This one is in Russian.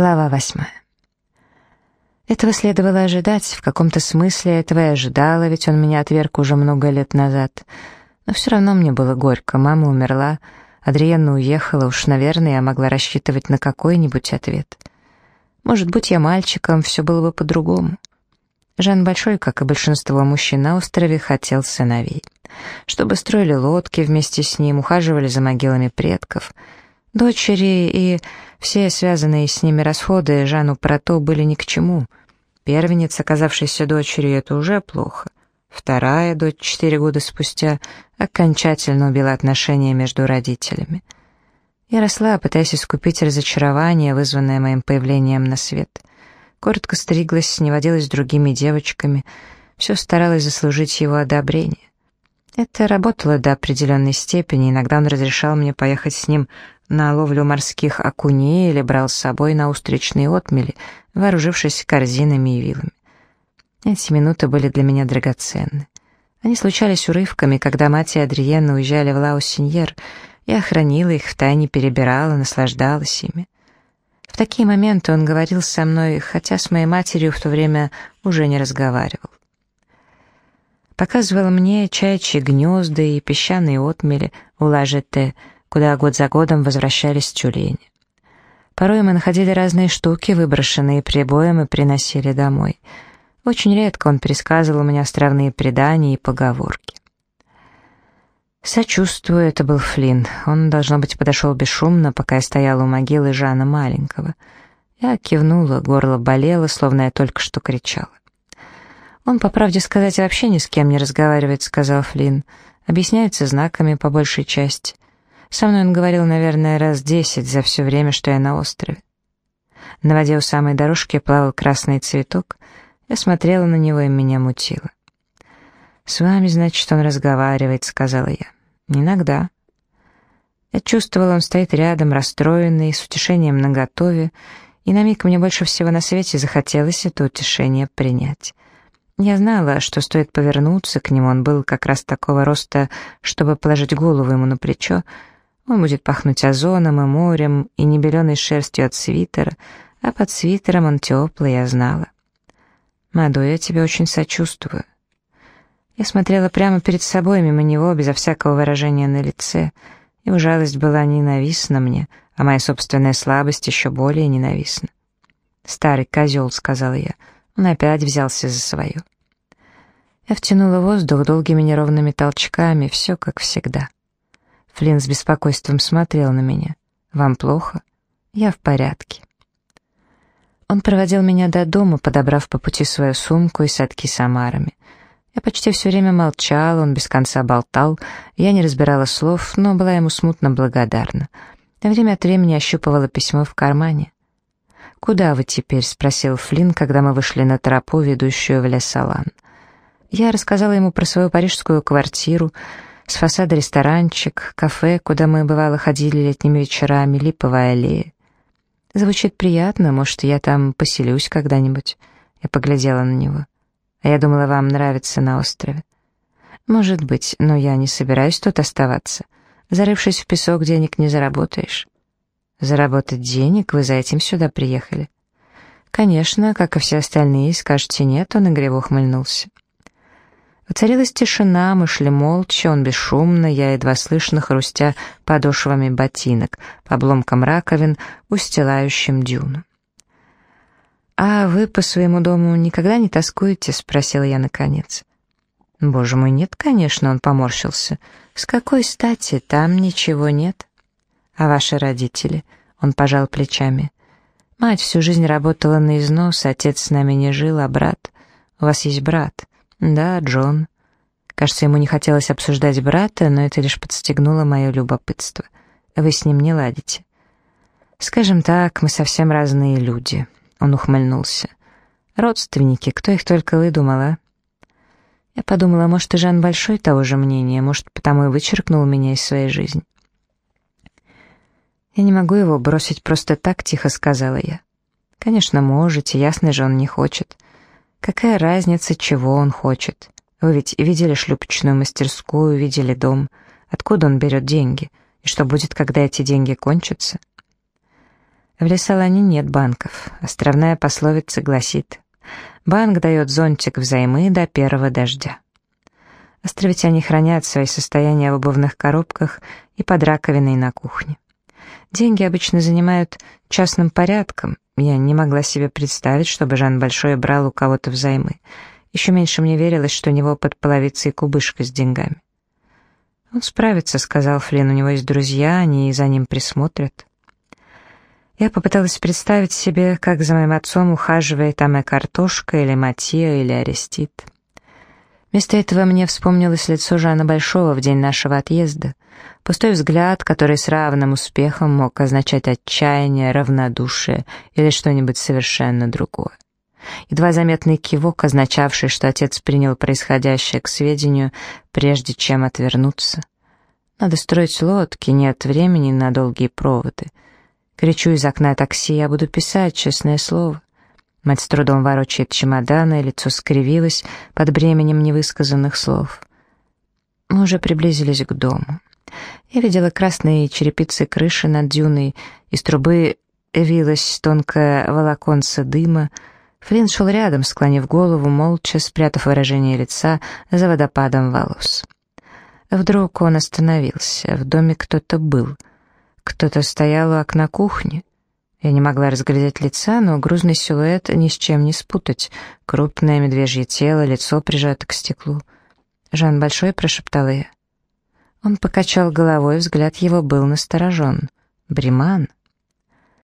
Глава восьмая. Этого следовало ожидать, в каком-то смысле этого и ожидала, ведь он меня отверг уже много лет назад. Но все равно мне было горько, мама умерла, Адриенна уехала, уж, наверное, я могла рассчитывать на какой-нибудь ответ. Может быть, я мальчиком, все было бы по-другому. Жан Большой, как и большинство мужчин на острове, хотел сыновей. Чтобы строили лодки вместе с ним, ухаживали за могилами предков — Дочери и все связанные с ними расходы Жану Прото были ни к чему. Первенец, оказавшийся дочерью, это уже плохо. Вторая, дочь четыре года спустя, окончательно убила отношения между родителями. Я росла, пытаясь искупить разочарование, вызванное моим появлением на свет. Коротко стриглась, не водилась с другими девочками, все старалась заслужить его одобрение. Это работало до определенной степени, иногда он разрешал мне поехать с ним на ловлю морских окуней или брал с собой на устричные отмели, вооружившись корзинами и вилами. Эти минуты были для меня драгоценны. Они случались урывками, когда мать и Адриена уезжали в Лаусиньер, я хранила их, втайне перебирала, наслаждалась ими. В такие моменты он говорил со мной, хотя с моей матерью в то время уже не разговаривал. Показывал мне чайчьи гнезда и песчаные отмели у Лажете, куда год за годом возвращались тюлени. Порой мы находили разные штуки, выброшенные прибоем, и приносили домой. Очень редко он пересказывал мне островные предания и поговорки. Сочувствую, это был Флинн. Он, должно быть, подошел бесшумно, пока я стояла у могилы Жана Маленького. Я кивнула, горло болело, словно я только что кричала. «Он, по правде сказать, вообще ни с кем не разговаривает», — сказал Флинн. «Объясняется знаками по большей части. Со мной он говорил, наверное, раз десять за все время, что я на острове. На воде у самой дорожки плавал красный цветок. Я смотрела на него, и меня мутило. «С вами, значит, он разговаривает», — сказала я. «Иногда». Я чувствовала, он стоит рядом, расстроенный, с утешением наготове, и на миг мне больше всего на свете захотелось это утешение принять. Я знала, что стоит повернуться к нему, он был как раз такого роста, чтобы положить голову ему на плечо, он будет пахнуть озоном и морем, и небеленой шерстью от свитера, а под свитером он теплый, я знала. «Маду, я тебе очень сочувствую». Я смотрела прямо перед собой, мимо него, безо всякого выражения на лице. Его жалость была ненавистна мне, а моя собственная слабость еще более ненавистна. «Старый козел», — сказала я, — он опять взялся за свое. Я втянула воздух долгими неровными толчками, все как всегда. Флинн с беспокойством смотрел на меня. «Вам плохо?» «Я в порядке». Он проводил меня до дома, подобрав по пути свою сумку и садки с омарами. Я почти все время молчал, он без конца болтал, я не разбирала слов, но была ему смутно благодарна. Время от времени ощупывала письмо в кармане. «Куда вы теперь?» — спросил Флинн, когда мы вышли на тропу, ведущую в Лесалан. Я рассказала ему про свою парижскую квартиру, с фасада ресторанчик, кафе, куда мы, бывало, ходили летними вечерами, липовая аллея. Звучит приятно, может, я там поселюсь когда-нибудь. Я поглядела на него. А я думала, вам нравится на острове. Может быть, но я не собираюсь тут оставаться. Зарывшись в песок, денег не заработаешь. Заработать денег? Вы за этим сюда приехали? Конечно, как и все остальные, скажете нет, он игриво ухмыльнулся. Воцарилась тишина, мы шли молча, он бесшумно, я едва слышно хрустя подошвами ботинок, по обломкам раковин, устилающим дюну. «А вы по своему дому никогда не тоскуете?» — спросила я наконец. «Боже мой, нет, конечно», — он поморщился. «С какой стати? Там ничего нет». «А ваши родители?» — он пожал плечами. «Мать всю жизнь работала на износ, отец с нами не жил, а брат? У вас есть брат?» «Да, Джон». Кажется, ему не хотелось обсуждать брата, но это лишь подстегнуло мое любопытство. «Вы с ним не ладите». «Скажем так, мы совсем разные люди», — он ухмыльнулся. «Родственники, кто их только выдумал, а?» Я подумала, может, и Жан Большой того же мнения, может, потому и вычеркнул меня из своей жизни. «Я не могу его бросить просто так», — тихо сказала я. «Конечно, можете, ясно же, он не хочет. Какая разница, чего он хочет? Вы ведь видели шлюпочную мастерскую, видели дом. Откуда он берет деньги? И что будет, когда эти деньги кончатся? В Лесолане нет банков. Островная пословица гласит «Банк дает зонтик взаймы до первого дождя». Островитяне хранят свои состояния в обувных коробках и под раковиной на кухне. Деньги обычно занимают частным порядком. Я не могла себе представить, чтобы Жан Большой брал у кого-то взаймы. Еще меньше мне верилось, что у него под половицей кубышка с деньгами. «Он справится», — сказал Флинн, — «у него есть друзья, они за ним присмотрят». Я попыталась представить себе, как за моим отцом ухаживает Аме Картошка или Матия или Арестит. Вместо этого мне вспомнилось лицо Жана Большого в день нашего отъезда, пустой взгляд, который с равным успехом мог означать отчаяние, равнодушие или что-нибудь совершенно другое. Едва заметный кивок, означавший, что отец принял происходящее к сведению, прежде чем отвернуться. Надо строить лодки, нет времени на долгие проводы — Кричу из окна такси, я буду писать, честное слово. Мать с трудом ворочает чемоданы, лицо скривилось под бременем невысказанных слов. Мы уже приблизились к дому. Я видела красные черепицы крыши над дюной, из трубы вилась тонкое волоконце дыма. Флинн шел рядом, склонив голову, молча, спрятав выражение лица за водопадом волос. Вдруг он остановился, в доме кто-то был — кто-то стоял у окна кухни. Я не могла разглядеть лица, но грузный силуэт ни с чем не спутать. Крупное медвежье тело, лицо прижато к стеклу. «Жан Большой», — прошептала я. Он покачал головой, взгляд его был насторожен. «Бриман?»